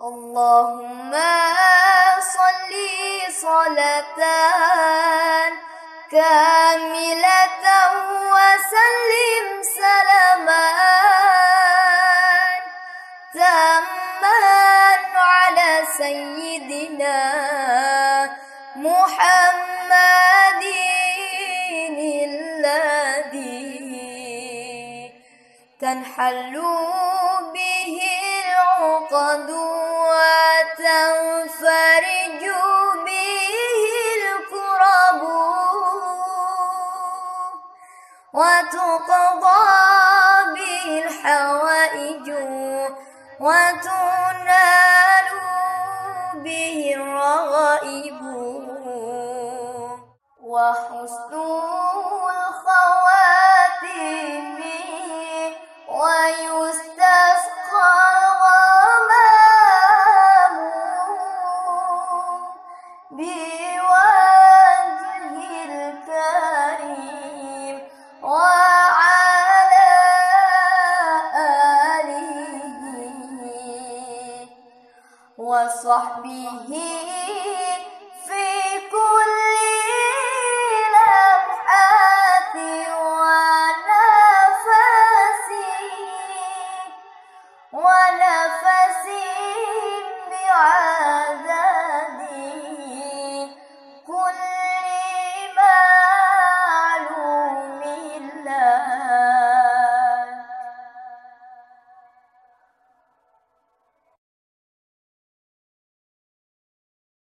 اللهم صل صلاة كاملة وسلم سلاما تاما على سيدنا محمد الذي تنحل به العقد وتقضى به الحوائج وتنال به الرغائب. وحسن وصحبه في كل لمحات ونفس ونفس بعد